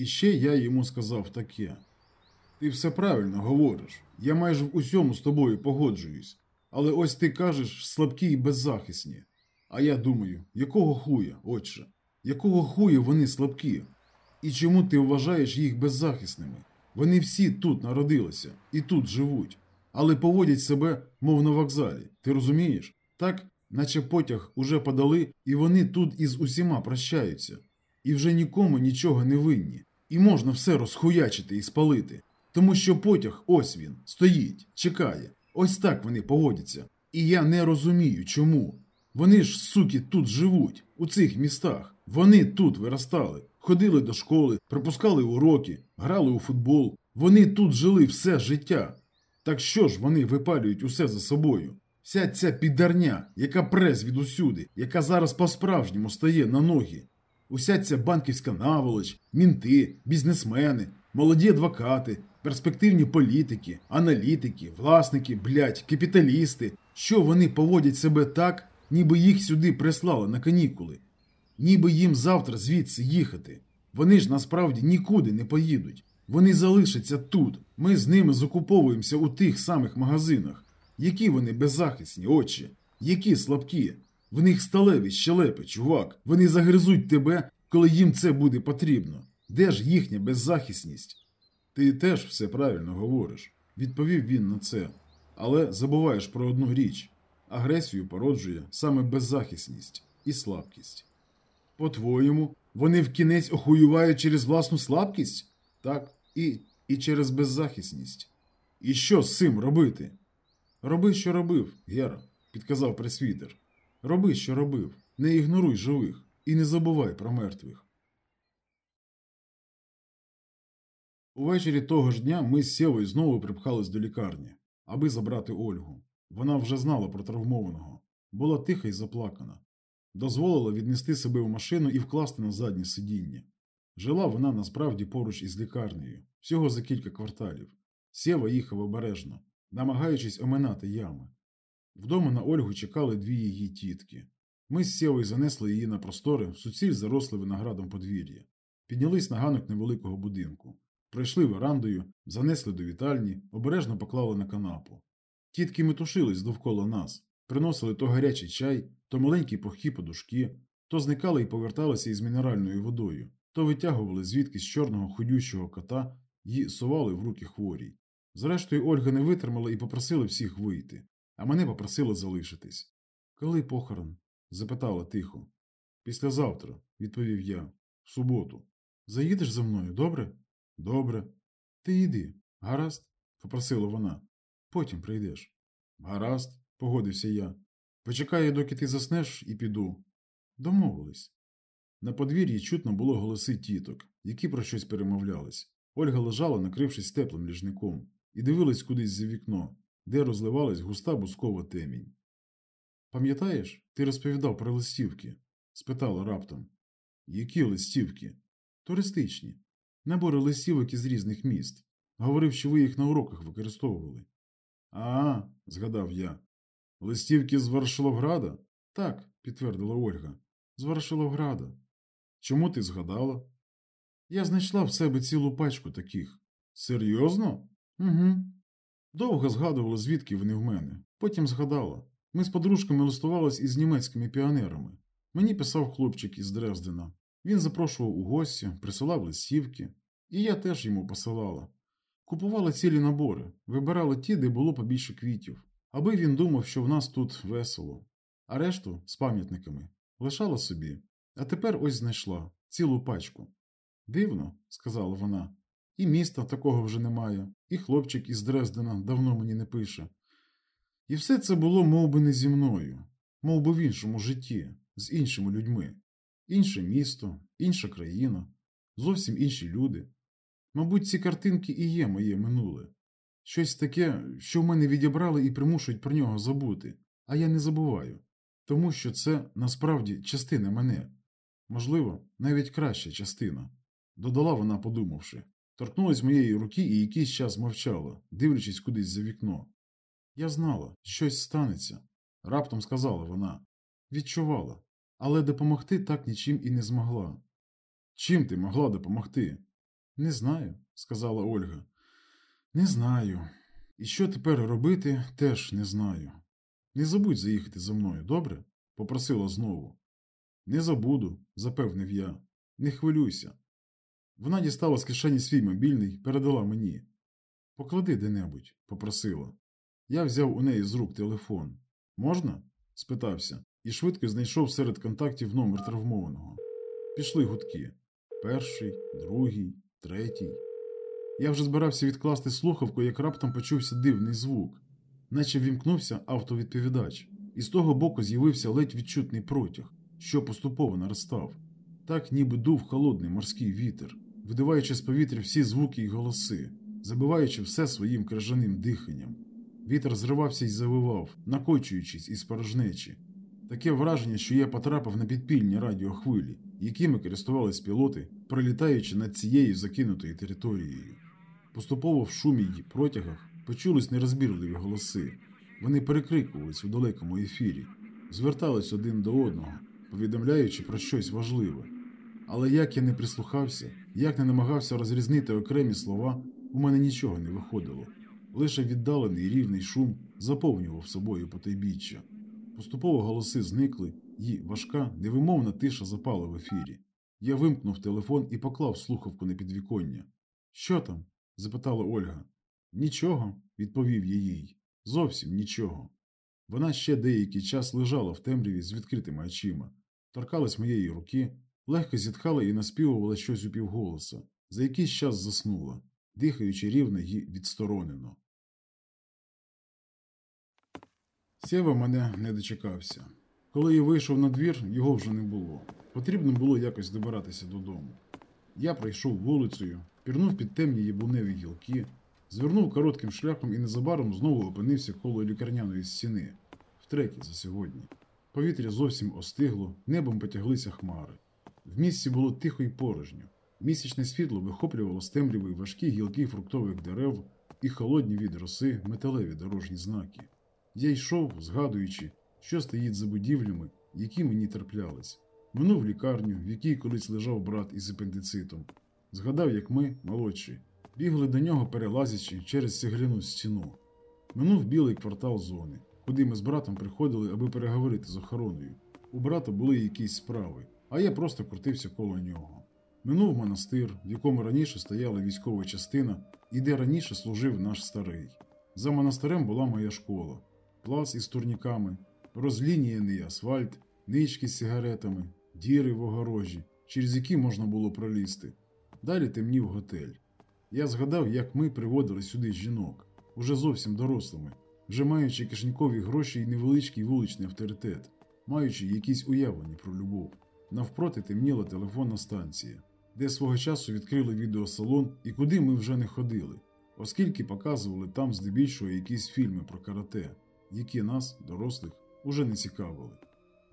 І ще я йому сказав таке: Ти все правильно говориш. Я майже в усьому з тобою погоджуюсь. Але ось ти кажеш слабкі і беззахисні. А я думаю, якого хуя, отче? Якого хуя вони слабкі? І чому ти вважаєш їх беззахисними? Вони всі тут народилися і тут живуть, але поводять себе, мов на вокзалі. Ти розумієш? Так, наче потяг уже подали, і вони тут із усіма прощаються. І вже нікому нічого не винні. І можна все розхуячити і спалити. Тому що потяг, ось він, стоїть, чекає. Ось так вони поводяться. І я не розумію, чому. Вони ж, суки, тут живуть, у цих містах. Вони тут виростали, ходили до школи, пропускали уроки, грали у футбол. Вони тут жили все життя. Так що ж вони випалюють усе за собою? Вся ця підарня, яка прес від усюди, яка зараз по-справжньому стає на ноги. Уся ця банківська наволоч, мінти, бізнесмени, молоді адвокати, перспективні політики, аналітики, власники, блядь, капіталісти, що вони поводять себе так, ніби їх сюди прислали на канікули, ніби їм завтра звідси їхати. Вони ж насправді нікуди не поїдуть. Вони залишаться тут. Ми з ними закуповуємося у тих самих магазинах. Які вони беззахисні, очі, які слабкі. В них сталеві щелепи, чувак. Вони загризуть тебе, коли їм це буде потрібно. Де ж їхня беззахисність? Ти теж все правильно говориш, відповів він на це. Але забуваєш про одну річ: агресію породжує саме беззахисність і слабкість. По-твоєму, вони в кінець охуювають через власну слабкість? Так, і, і через беззахисність. І що з цим робити? Роби, що робив, Гера, підказав пресвітер. Роби, що робив, не ігноруй живих і не забувай про мертвих. Увечері того ж дня ми з Сєвою знову припхались до лікарні, аби забрати Ольгу. Вона вже знала про травмованого, була тиха і заплакана. Дозволила віднести себе в машину і вкласти на заднє сидіння. Жила вона насправді поруч із лікарнею, всього за кілька кварталів. Сєва їхав обережно, намагаючись оминати ями. Вдома на Ольгу чекали дві її тітки. Ми з Сєвою занесли її на просторе в суціль заросле виноградом подвір'я. Піднялись на ганок невеликого будинку. Пройшли верандою, занесли до вітальні, обережно поклали на канапу. Тітки метушились довкола нас, приносили то гарячий чай, то маленькі пухкі подушки, то зникали і поверталися із мінеральною водою, то витягували звідкись чорного худющого кота і сували в руки хворій. Зрештою, Ольга не витримала і попросила всіх вийти, а мене попросила залишитись. Коли похорон? запитала тихо. Післязавтра, відповів я, в суботу. Заїдеш за мною, добре? Добре. Ти йди, гаразд? попросила вона. Потім прийдеш. Гаразд, погодився я. Почекаю, доки ти заснеш, і піду. Домовились. На подвір'ї чутно було голоси тіток, які про щось перемовлялись. Ольга лежала, накрившись теплим ліжником, і дивилась кудись за вікно, де розливалась густа бускова темінь. Пам'ятаєш, ти розповідав про листівки? спитала раптом. Які листівки? Туристичні. Набори листівок із різних міст. Говорив, що ви їх на уроках використовували. А, згадав я. Листівки з Варшиловграда? Так, підтвердила Ольга. З Варшиловграда. Чому ти згадала? Я знайшла в себе цілу пачку таких. Серйозно? Угу. Довго згадувала, звідки вони в мене. Потім згадала. Ми з подружками листувались із німецькими піонерами. Мені писав хлопчик із Дрездена. Він запрошував у гості, присилав листівки, і я теж йому посилала. Купувала цілі набори, вибирала ті, де було побільше квітів, аби він думав, що в нас тут весело, а решту з пам'ятниками лишала собі. А тепер ось знайшла цілу пачку. Дивно, сказала вона, і міста такого вже немає, і хлопчик із Дрездена давно мені не пише. І все це було мов би, не зі мною, мов би в іншому житті, з іншими людьми. Інше місто, інша країна, зовсім інші люди. Мабуть, ці картинки і є моє минуле. Щось таке, що в мене відібрали і примушують про нього забути, а я не забуваю, тому що це насправді частина мене, можливо, навіть краща частина, додала вона, подумавши, торкнулась моєї руки і якийсь час мовчала, дивлячись кудись за вікно. Я знала, щось станеться, раптом сказала вона, відчувала, але допомогти так нічим і не змогла. Чим ти могла допомогти? Не знаю, сказала Ольга. Не знаю. І що тепер робити, теж не знаю. Не забудь заїхати за мною, добре? попросила знову. Не забуду, запевнив я. Не хвилюйся. Вона дістала з кишені свій мобільний, передала мені. Поклади де-небудь, попросила. Я взяв у неї з рук телефон. Можна? спитався, і швидко знайшов серед контактів номер травмованого. Пішли гудки. Перший, другий, третій. Я вже збирався відкласти слухавку, як раптом почувся дивний звук, наче вімкнувся автовідповідач, і з того боку з'явився ледь відчутний протяг, що поступово наростав, так ніби дув холодний морський вітер, видиваючи з повітря всі звуки й голоси, забиваючи все своїм крижаним диханням. Вітер зривався й завивав, накочуючись із порожнечі. Таке враження, що я потрапив на підпільні радіохвилі, якими користувались пілоти, пролітаючи над цією закинутою територією. Поступово в шумі й протягах почулись нерозбірливі голоси. Вони перекрикувались у далекому ефірі, звертались один до одного, повідомляючи про щось важливе. Але як я не прислухався, як не намагався розрізнити окремі слова, у мене нічого не виходило. Лише віддалений рівний шум заповнював собою потайбіччя. Поступово голоси зникли, і важка, невимовна тиша запала в ефірі. Я вимкнув телефон і поклав слухавку на підвіконня. Що там? запитала Ольга. Нічого, відповів я їй. Зовсім нічого. Вона ще деякий час лежала в темряві з відкритими очима, торкалась моєї руки, легко зітхала і наспівувала щось упівголоса, за якийсь час заснула, дихаючи рівно й відсторонено. Сєва мене не дочекався. Коли я вийшов на двір, його вже не було. Потрібно було якось добиратися додому. Я пройшов вулицею, пірнув під темні яблуневі гілки, звернув коротким шляхом і незабаром знову опинився коло лікарняної стіни, втретє за сьогодні. Повітря зовсім остигло, небом потяглися хмари. В місці було тихо й порожньо. Місячне світло вихоплювало з темряви важкі гілки фруктових дерев і холодні від роси металеві дорожні знаки. Я йшов, згадуючи, що стоїть за будівлями, які мені терплялись. Минув лікарню, в якій колись лежав брат із апендицитом. Згадав, як ми, молодші, бігли до нього, перелазячи через цегляну стіну. Минув білий квартал зони, куди ми з братом приходили, аби переговорити з охороною. У брата були якісь справи, а я просто крутився коло нього. Минув монастир, в якому раніше стояла військова частина і де раніше служив наш старий. За монастирем була моя школа, плац із турніками, розлініяний асфальт, нички з сигаретами, діри в огорожі, через які можна було пролізти. Далі темнів готель. Я згадав, як ми приводили сюди жінок, уже зовсім дорослими, вже маючи кишенькові гроші і невеличкий вуличний авторитет, маючи якісь уявлення про любов. Навпроти темніла телефонна станція, де свого часу відкрили відеосалон і куди ми вже не ходили, оскільки показували там здебільшого якісь фільми про карате, які нас, дорослих, уже не цікавили.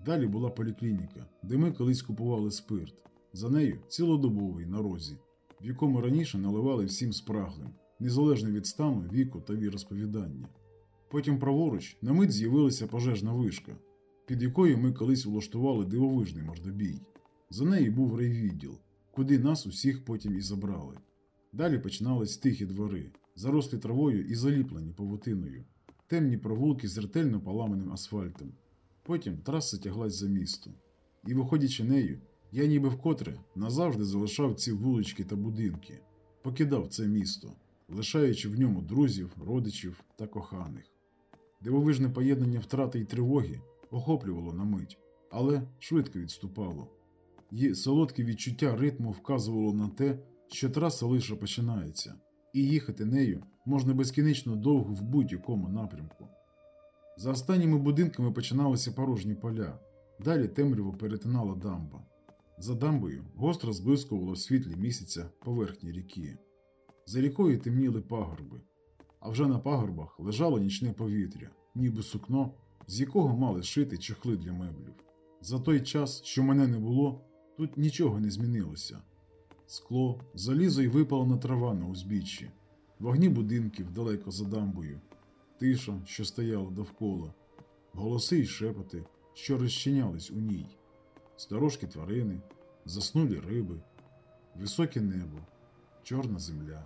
Далі була поліклініка, де ми колись купували спирт. За нею цілодобовий на розі, в якому раніше наливали всім спраглим, незалежно від стану, віку та віросповідання. Потім праворуч на мить з'явилася пожежна вишка, під якою ми колись улаштували дивовижний мордобій. За нею був райвідділ, куди нас усіх потім і забрали. Далі починались тихі двори, зарослі травою і заліплені павутиною, темні провулки з ретельно поламаним асфальтом. Потім траса тяглась за місто, і, виходячи нею, я ніби вкотре назавжди залишав ці вулички та будинки, покидав це місто, лишаючи в ньому друзів, родичів та коханих. Дивовижне поєднання втрати й тривоги охоплювало на мить, але швидко відступало. Її солодке відчуття ритму вказувало на те, що траса лише починається, і їхати нею можна безкінечно довго в будь-якому напрямку. За останніми будинками починалися порожні поля, далі темряво перетинала дамба. За дамбою гостро зблискувало в світлі місяця поверхні ріки. За рікою темніли пагорби, а вже на пагорбах лежало нічне повітря, ніби сукно, з якого мали шити чехли для меблів. За той час, що мене не було, тут нічого не змінилося. Скло, залізо й випалена трава на узбіччі, вогні будинків далеко за дамбою, тиша, що стояла довкола, голоси й шепоти, що розчинялись у ній, сторожкі тварини, заснулі риби, високе небо, чорна земля.